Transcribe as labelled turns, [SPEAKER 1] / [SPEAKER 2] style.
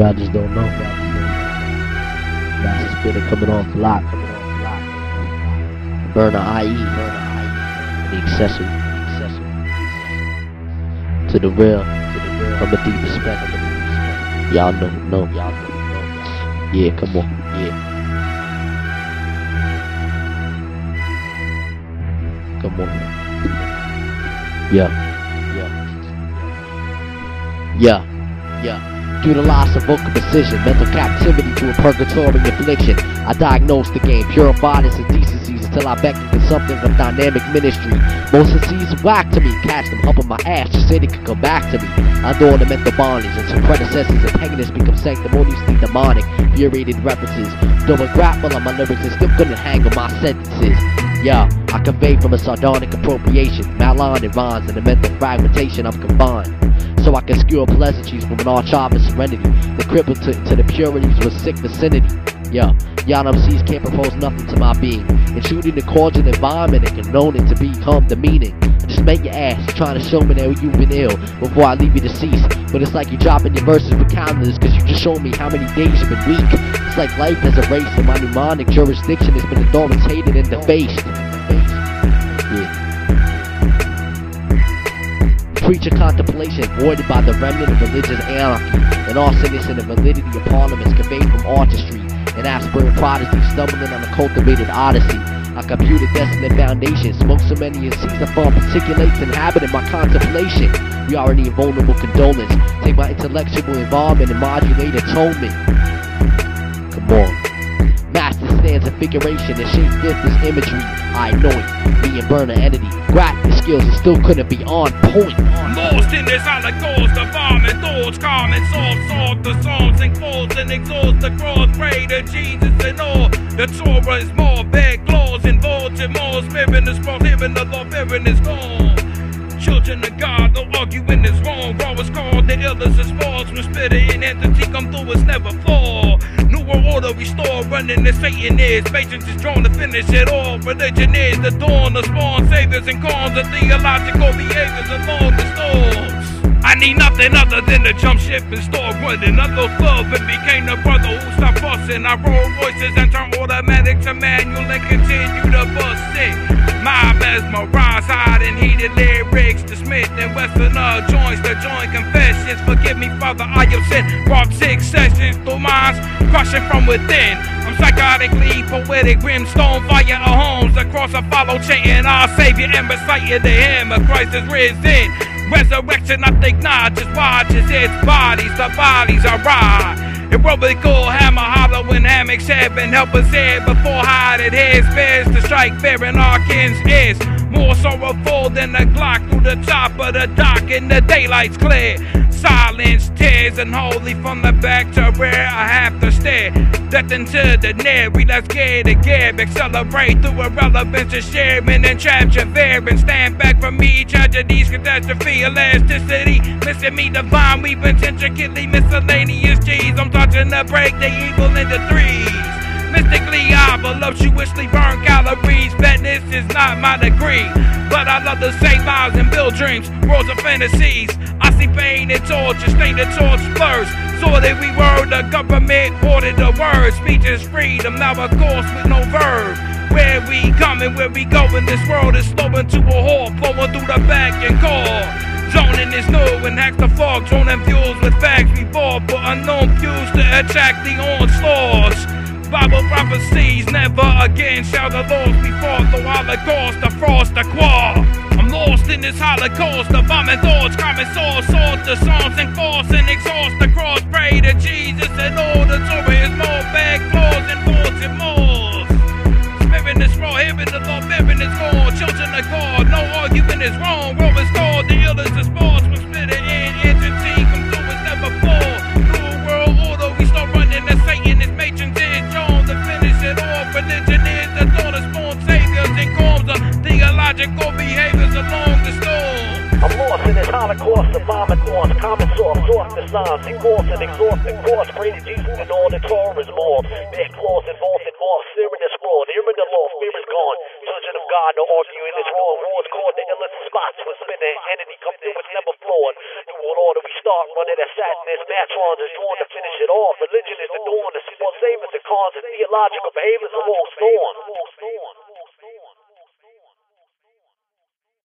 [SPEAKER 1] Y'all just don't know. Master Spitter coming off block. Burner IE. The accessory. To the real. From a deep respect. Y'all know, know, y'all know. Yeah, come on, yeah. Come on. Yeah, yeah. Yeah, yeah. Due to loss of vocal precision, mental captivity to a purgatory affliction, I diagnosed the game, purified its indecencies until I beckoned to something of dynamic ministry. Most diseases whack to me, catch them up on my ass, just say they could come back to me. I know the mental bondage, and some predecessors and pagans become sanctimoniously demonic, furiated references. Though I grapple on my lyrics, and still couldn't hang on my sentences. Yeah, I convey from a sardonic appropriation, malign rhymes and a mental fragmentation I'm confined. So I can skewer pleasantries arch of serenity, the crippled to, to the purities a sick vicinity. Yeah, y'all MCs can't propose nothing to my being. Intruding the cordial environment and condoning to become the meaning. Just make your ass trying to show me that you've been ill before I leave you deceased. But it's like you dropping your verses with calendars cause you just showed me how many days you've been weak. It's like life has a race and my mnemonic jurisdiction has been authoritated and defaced. Preach a contemplation voided by the remnant of religious anarchy, and all awesomeness and the validity of parliaments conveyed from artistry, an aspirant prodigy stumbling on a cultivated odyssey. I compute a desolate foundation, smoke so many and seize the fun particulates inhabiting my contemplation. We already invulnerable condolence, take my intellectual involvement and modulate atonement. Master stands a figuration and shape this imagery. I know it. And Burner entity. Graphic skills and still couldn't be on point.
[SPEAKER 2] Lost in this holocaust of vomit thoughts, common soft, soft the songs and quotes and exhaust the cross. Pray to Jesus and all. The Torah is more bad claws involved in more spirit is prohibiting the law, fearing is gone. Children of God, no arguing is wrong. Raw is called the illest is false. When spitting entity come through, it's never fall. Running as Satan is. Patience is drawn to finish it all. Religion is the dawn, the spawn, saviors and cons, the theological behaviors along the storms. I need nothing other than to jump ship and start running. I lost love and became the brother who stopped busting. I roll voices and turn automatic to manual and continue to bust it. My mesmerized, hide and heated lyrics, the Smith and Westerner joints, the joint confessions. Forgive me, Father, I have sinned. Brought six sessions through minds, crushing from within. I'm psychotically poetic, brimstone fire of homes across a follow chanting our Savior and reciting the hymn of Christ is risen. Resurrection, I think not, just watches its bodies, the bodies are right. Aerobical hammer hollow in hammocks heaven help us here before hiding his fears to strike fear in our kin's ears. More sorrowful than a Glock through the top of the dock and the daylight's clear. Silence, tears, and holy from the back to where I have to stare. Death into the near, we let's get it, give, accelerate through irrelevance to sharing and capture fear and stand back from me. Tragedies, catastrophe, elasticity, missing me divine, weaving intricately miscellaneous G's. I'm touching to break the evil into threes. Mystically, I voluptuously burn calories. This is not my degree. But I love to save lives and build dreams, worlds of fantasies. I see pain and torture, stain the torch first. So that we were the government ordered the words. Speech is freedom, now a course with no verb. Where we coming, where we going, this world is slowing to a halt, flowing through the back and core. Zoning is new and hacks the fog, droning fuels with facts we bought, but unknown fuels to attack the onslaughts. Bible prophecies, never again shall the laws be fought. The holocaust, the frost, the quar. Lost in this holocaust, the vomit thoughts, common source, sort the songs and force and exhaust the cross. Pray to Jesus and all the Torah is more bad claws and thoughts and more. Spirit is prohibited, the law, fearing is gone. Children of God, no argument is wrong. Rome is
[SPEAKER 3] holocaust of wars, common source, softness,
[SPEAKER 1] signs, enforce and exhaust and cross, greater Jesus and all the is more. Big clause involved in more, serious fraud, hearing the law, fear is gone. Children of God, no arguing this wrong. Wars caught the illest spots for spinning. Entity come through, it's never flawed. New world order, we start running that sadness. Matrons is drawn to finish it off. Religion is the dawn, the small savers, the cons, and theological behaviors of all storms.